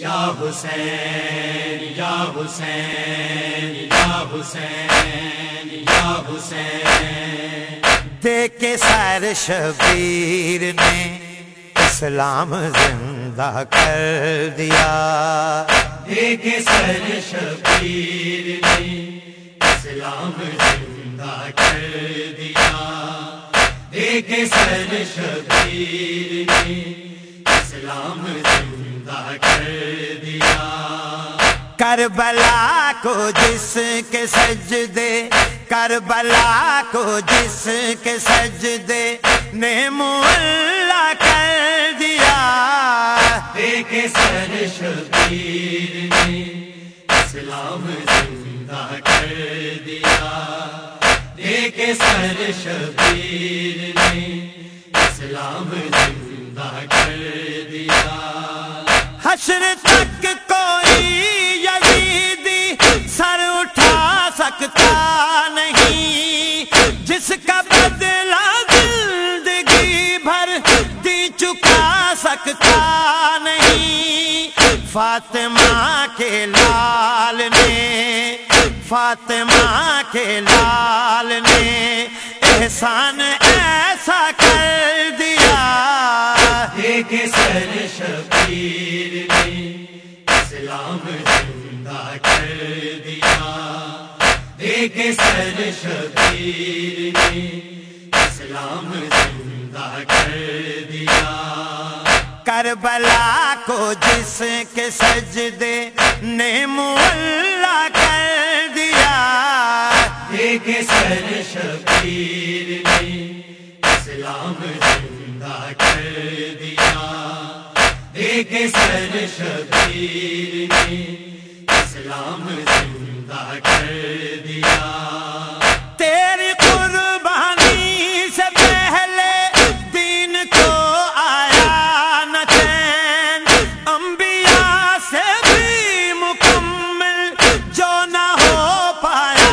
یا حسین یا حسین یا حسین یا حسین۔ دیکھ کے سیر شبیر نے اسلام زندہ کر دیا۔ دیکھ سر شبیر نے اسلام زندہ کر دیا۔ دیکھ سر شبیر نے اسلام زندہ کر دیا۔ کربلا کو جس کے سجدے کربلا کو جس کے سجدے نے مولا کر دیا۔ دیکھ سر شبیر نے اسلام زندہ کر دیا۔ دیکھ سر شبیر نے اسلام زندہ حشر تک کوئی یزیدی سر اٹھا سکتا نہیں۔ جس کا بدلہ زندگی بھر دی چکا سکتا نہیں۔ فاطمہ کے لال نے، فاطمہ کے لال نے احسان ایسا کر دیکھ سر شبیر نے اسلام زندہ کر دیا۔ دیکھ سر شبیر نے اسلام زندہ کر دیا۔ کربلا کو جس کے سجدے نے مولا کر دیا۔ دیکھ سر شبیر دیکھ سر شبیر نے اسلام زندہ کر دیا۔ تیری قربانی سے پہلے دین کو آیا نہ چین۔ انبیاء سے بھی مکمل جو نہ ہو پایا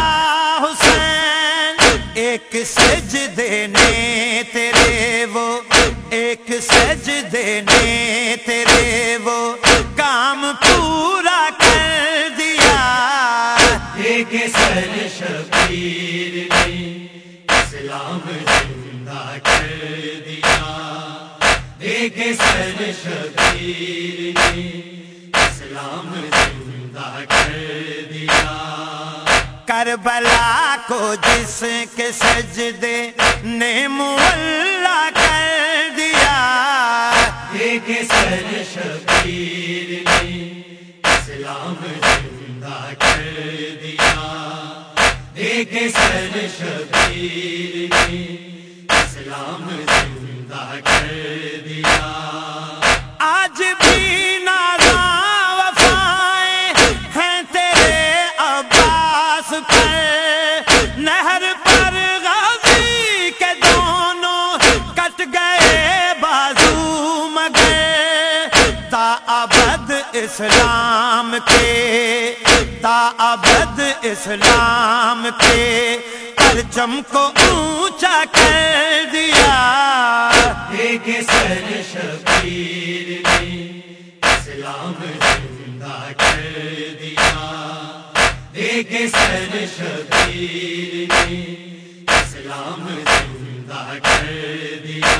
حسین۔ ایک سجدے نے تیرے وہ، ایک سجدے نے دیکھ سر شبیر نے اسلام زندہ کر دیا کربلا کو جس کے سجدے نے مولا کر دیا۔ دیکھ سر شبیر نے اسلام زندہ کر دیا دیکھ سر شبیر نے اسلام زندہ کر دیا۔ آج بھی نازا وفائیں ہیں تیرے عباس پر۔ نہر پر غازی کے دونوں کٹ گئے بازو مگر۔ تا ابد اسلام کے، تا ابد اسلام کے۔ پرچم کو اونچا کر دیا۔ سر شبیر نے اسلام زندہ کر دیا۔ دیکھ سر شبیر نے اسلام زندہ کر دیا۔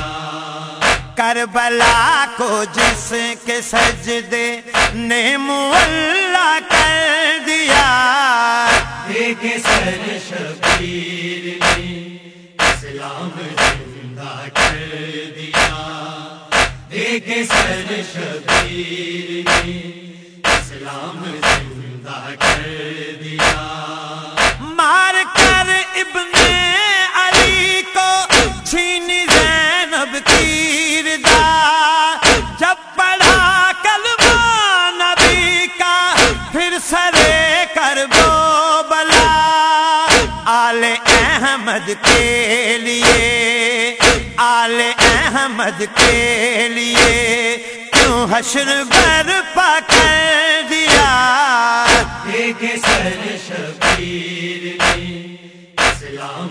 کربلا کو جس کے سجدے نے مولا کر دیا۔ دیکھ سر شبیر نے اسلام زندہ کر دیا۔ دیکھ سر شبیر، اسلام زندہ کر دیا۔ مار کر ابن علی کو چھین زینب تیر دا جب پڑھا کلمہ نبی کا، پھر سرے کر بو بلا۔ آل احمد کے لیے آل احمد کے لیے کیوں حشر برپا کر دیا؟ سر شبیر نے اسلام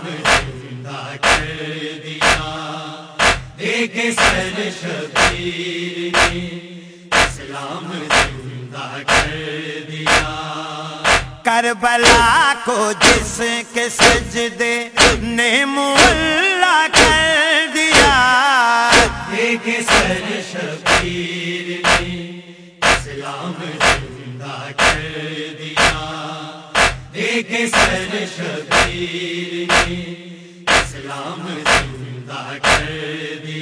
زندہ کر دیا۔ سر شبیر نے اسلام زندہ کر دیا۔ کربلا کو جس کے سجدے نے مولا کر شبیر نے اسلام زندہ کر دیا دیکھ سر شبیر نے اسلام زندہ کر دیا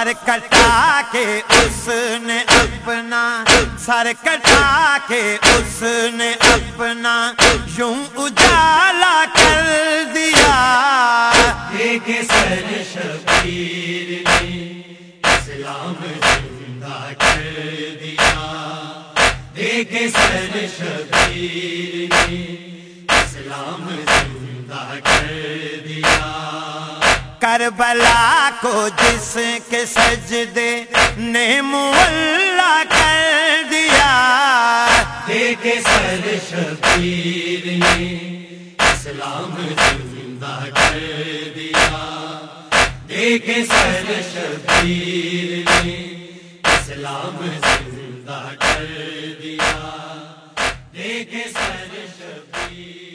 سر کٹا کے اس نے اپنا، سر کٹا کے اس نے اپنا یوں اجالا کر دیا۔ دیکھ سر شبیر نے اسلام زندہ کر دیا۔ دیکھ سر شبیر نے اسلام زندہ کر دیا۔ کربلا کو جس کے سجدے نے مولا کر دیا۔ دیکھ سر شبیر نے اسلام زندہ کر دیا۔ دیکھ سر شبیر نے اسلام زندہ کر دیا۔ دیکھ سر شبیر